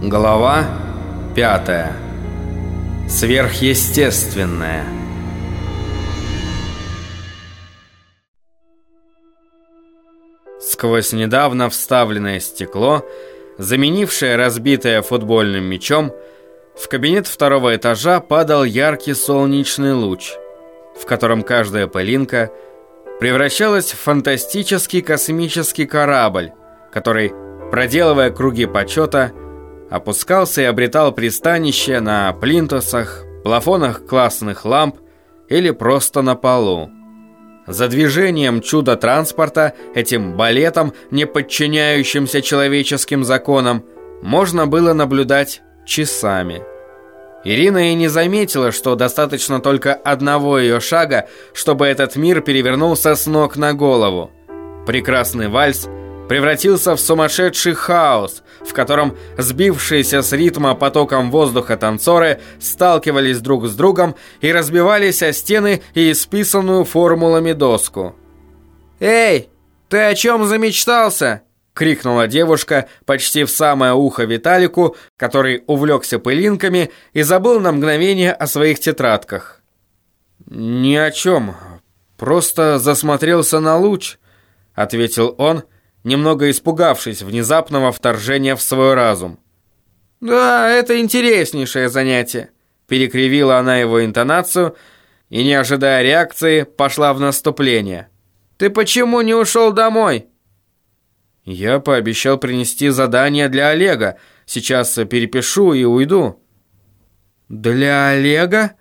Глава пятая. Сверхъестественное. Сквозь недавно вставленное стекло, заменившее разбитое футбольным мячом, в кабинет второго этажа падал яркий солнечный луч, в котором каждая пылинка превращалась в фантастический космический корабль, который, проделывая круги почета, опускался и обретал пристанище на плинтусах, плафонах классных ламп или просто на полу. За движением чудо-транспорта, этим балетом, не подчиняющимся человеческим законам, можно было наблюдать часами. Ирина и не заметила, что достаточно только одного ее шага, чтобы этот мир перевернулся с ног на голову. Прекрасный вальс превратился в сумасшедший хаос, в котором сбившиеся с ритма потоком воздуха танцоры сталкивались друг с другом и разбивались о стены и исписанную формулами доску. «Эй, ты о чем замечтался?» — крикнула девушка почти в самое ухо Виталику, который увлекся пылинками и забыл на мгновение о своих тетрадках. «Ни о чем, просто засмотрелся на луч», — ответил он, — немного испугавшись внезапного вторжения в свой разум. «Да, это интереснейшее занятие», — перекривила она его интонацию и, не ожидая реакции, пошла в наступление. «Ты почему не ушел домой?» «Я пообещал принести задание для Олега. Сейчас перепишу и уйду». «Для Олега?»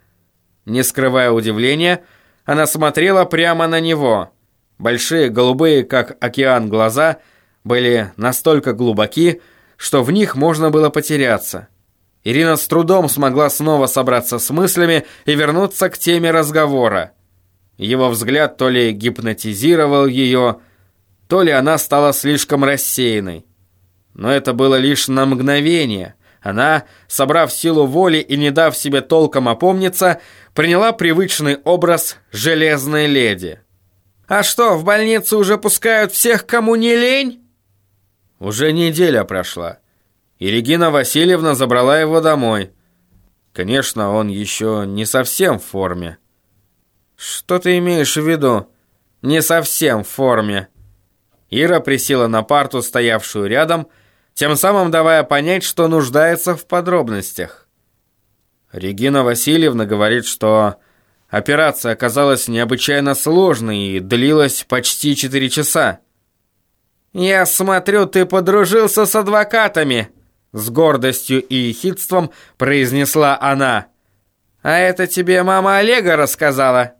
Не скрывая удивления, она смотрела прямо на него. Большие голубые, как океан, глаза были настолько глубоки, что в них можно было потеряться. Ирина с трудом смогла снова собраться с мыслями и вернуться к теме разговора. Его взгляд то ли гипнотизировал ее, то ли она стала слишком рассеянной. Но это было лишь на мгновение. Она, собрав силу воли и не дав себе толком опомниться, приняла привычный образ «железной леди». А что, в больницу уже пускают всех, кому не лень? Уже неделя прошла. И Регина Васильевна забрала его домой. Конечно, он еще не совсем в форме. Что ты имеешь в виду? Не совсем в форме. Ира присела на парту, стоявшую рядом, тем самым давая понять, что нуждается в подробностях. Регина Васильевна говорит, что Операция оказалась необычайно сложной и длилась почти четыре часа. «Я смотрю, ты подружился с адвокатами!» С гордостью и хитством произнесла она. «А это тебе мама Олега рассказала?»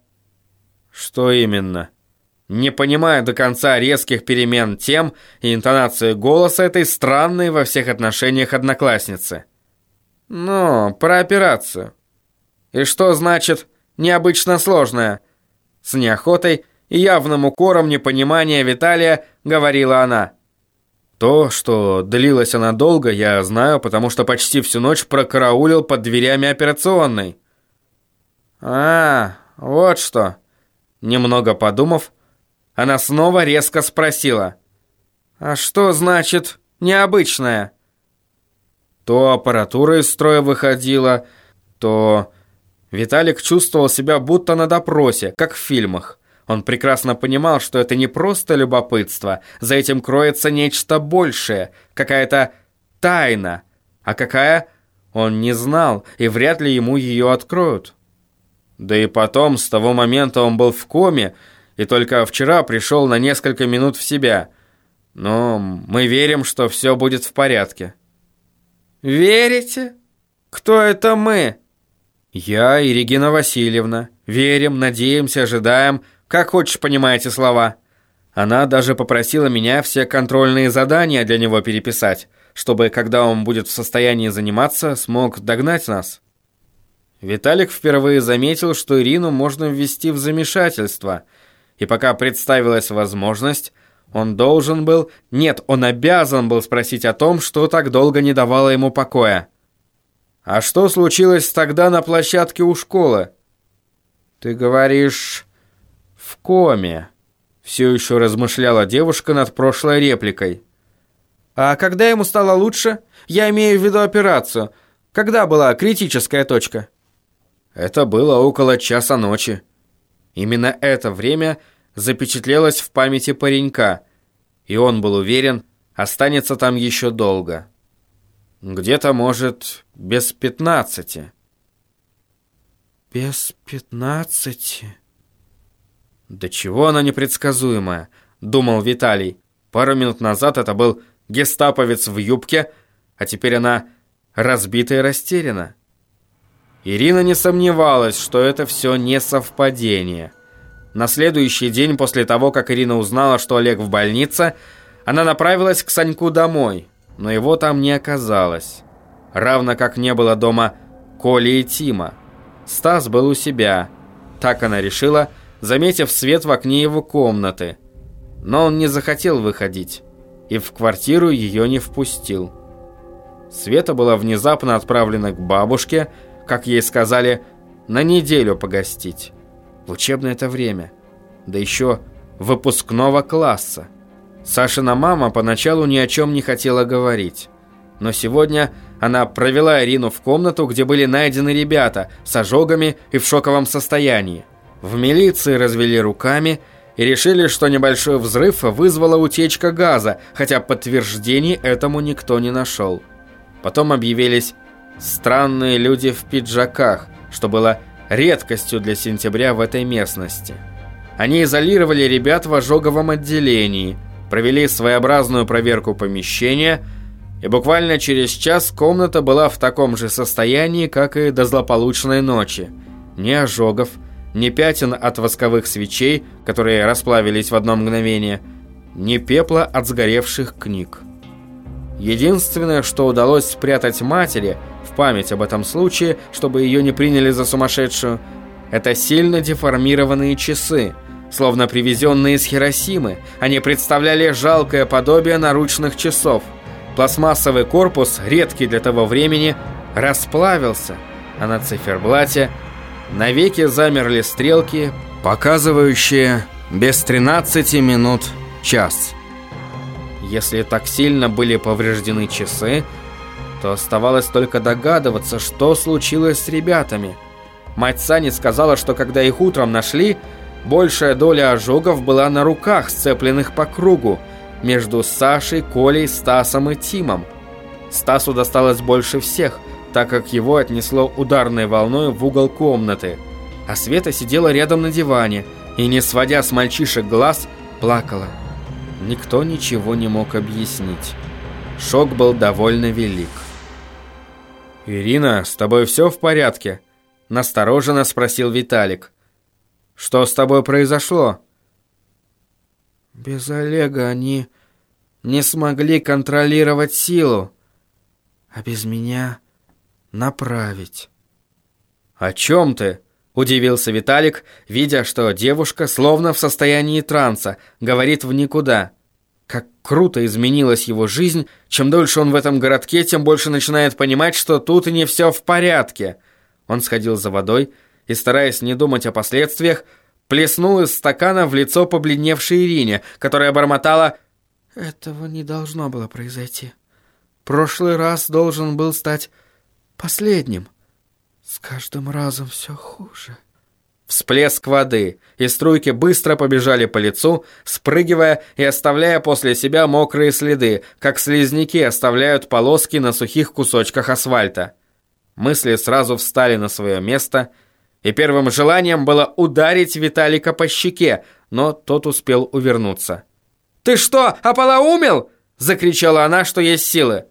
«Что именно?» Не понимая до конца резких перемен тем и интонации голоса этой странной во всех отношениях одноклассницы. «Ну, про операцию. И что значит необычно сложная. С неохотой и явным укором непонимания Виталия говорила она. То, что длилась она долго, я знаю, потому что почти всю ночь прокараулил под дверями операционной. А, вот что. Немного подумав, она снова резко спросила. А что значит необычная? То аппаратура из строя выходила, то Виталик чувствовал себя будто на допросе, как в фильмах. Он прекрасно понимал, что это не просто любопытство, за этим кроется нечто большее, какая-то тайна. А какая, он не знал, и вряд ли ему ее откроют. Да и потом, с того момента он был в коме, и только вчера пришел на несколько минут в себя. Но мы верим, что все будет в порядке. «Верите? Кто это мы?» «Я и Регина Васильевна. Верим, надеемся, ожидаем. Как хочешь, понимаете слова». Она даже попросила меня все контрольные задания для него переписать, чтобы, когда он будет в состоянии заниматься, смог догнать нас. Виталик впервые заметил, что Ирину можно ввести в замешательство, и пока представилась возможность, он должен был, нет, он обязан был спросить о том, что так долго не давало ему покоя. А что случилось тогда на площадке у школы? Ты говоришь, в коме. Все еще размышляла девушка над прошлой репликой. А когда ему стало лучше? Я имею в виду операцию. Когда была критическая точка? Это было около часа ночи. Именно это время запечатлелось в памяти паренька, и он был уверен, останется там еще долго. Где-то, может, без пятнадцати. Без пятнадцати? Да чего она непредсказуемая, думал Виталий. Пару минут назад это был гестаповец в юбке, а теперь она разбита и растеряна. Ирина не сомневалась, что это все не совпадение. На следующий день после того, как Ирина узнала, что Олег в больнице, она направилась к Саньку домой, но его там не оказалось. Равно как не было дома Коли и Тима. Стас был у себя. Так она решила, заметив свет в окне его комнаты. Но он не захотел выходить и в квартиру ее не впустил. Света была внезапно отправлена к бабушке, как ей сказали, на неделю погостить. В учебное это время. Да еще выпускного класса. Сашина мама поначалу ни о чем не хотела говорить. Но сегодня она провела Ирину в комнату, где были найдены ребята с ожогами и в шоковом состоянии. В милиции развели руками и решили, что небольшой взрыв вызвала утечка газа, хотя подтверждений этому никто не нашел. Потом объявились странные люди в пиджаках, что было редкостью для сентября в этой местности. Они изолировали ребят в ожоговом отделении, провели своеобразную проверку помещения, и буквально через час комната была в таком же состоянии, как и до злополучной ночи. Ни ожогов, ни пятен от восковых свечей, которые расплавились в одно мгновение, ни пепла от сгоревших книг. Единственное, что удалось спрятать матери в память об этом случае, чтобы ее не приняли за сумасшедшую, это сильно деформированные часы, словно привезенные из Хиросимы. Они представляли жалкое подобие наручных часов. Пластмассовый корпус, редкий для того времени, расплавился, а на циферблате навеки замерли стрелки, показывающие без 13 минут час. Если так сильно были повреждены часы, то оставалось только догадываться, что случилось с ребятами. Мать Сани сказала, что когда их утром нашли, большая доля ожогов была на руках, сцепленных по кругу, между Сашей, Колей, Стасом и Тимом. Стасу досталось больше всех, так как его отнесло ударной волной в угол комнаты. А Света сидела рядом на диване и, не сводя с мальчишек глаз, плакала. Никто ничего не мог объяснить. Шок был довольно велик. «Ирина, с тобой все в порядке?» Настороженно спросил Виталик. «Что с тобой произошло?» «Без Олега они не смогли контролировать силу, а без меня направить». «О чем ты?» Удивился Виталик, видя, что девушка, словно в состоянии транса, говорит в никуда. Как круто изменилась его жизнь, чем дольше он в этом городке, тем больше начинает понимать, что тут не все в порядке. Он сходил за водой и, стараясь не думать о последствиях, плеснул из стакана в лицо побледневшей Ирине, которая бормотала «Этого не должно было произойти. Прошлый раз должен был стать последним». С каждым разом все хуже. Всплеск воды, и струйки быстро побежали по лицу, спрыгивая и оставляя после себя мокрые следы, как слизняки оставляют полоски на сухих кусочках асфальта. Мысли сразу встали на свое место, и первым желанием было ударить Виталика по щеке, но тот успел увернуться. «Ты что, ополоумел?» — закричала она, что есть силы.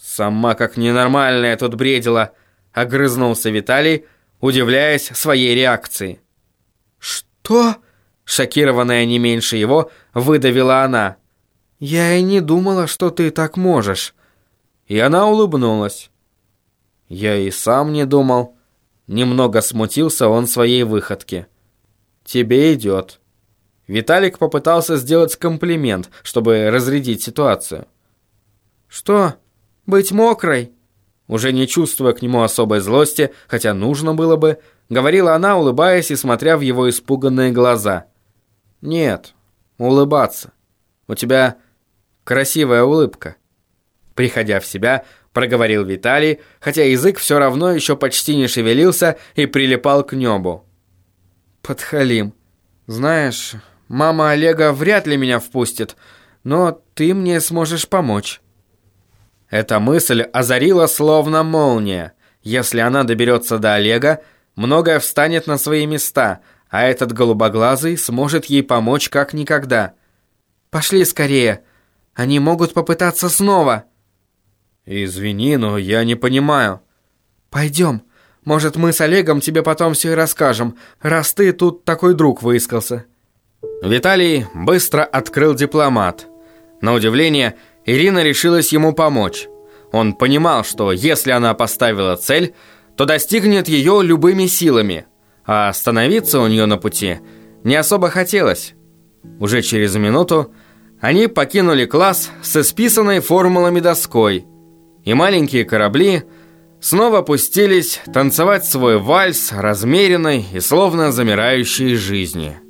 Сама как ненормальная тут бредила —— огрызнулся Виталий, удивляясь своей реакции. «Что?» — шокированная не меньше его, выдавила она. «Я и не думала, что ты так можешь». И она улыбнулась. Я и сам не думал. Немного смутился он своей выходке. «Тебе идет». Виталик попытался сделать комплимент, чтобы разрядить ситуацию. «Что, быть мокрой?» уже не чувствуя к нему особой злости, хотя нужно было бы, говорила она, улыбаясь и смотря в его испуганные глаза. «Нет, улыбаться. У тебя красивая улыбка. Приходя в себя, проговорил Виталий, хотя язык все равно еще почти не шевелился и прилипал к небу. «Подхалим, знаешь, мама Олега вряд ли меня впустит, но ты мне сможешь помочь». Эта мысль озарила словно молния. Если она доберется до Олега, многое встанет на свои места, а этот голубоглазый сможет ей помочь как никогда. «Пошли скорее, они могут попытаться снова». «Извини, но я не понимаю». «Пойдем. Может, мы с Олегом тебе потом все и расскажем, раз ты тут такой друг выискался». Виталий быстро открыл дипломат. На удивление, Ирина решилась ему помочь. Он понимал, что если она поставила цель, то достигнет ее любыми силами, а остановиться у нее на пути не особо хотелось. Уже через минуту они покинули класс с исписанной формулами доской, и маленькие корабли снова пустились танцевать свой вальс размеренной и словно замирающей жизни –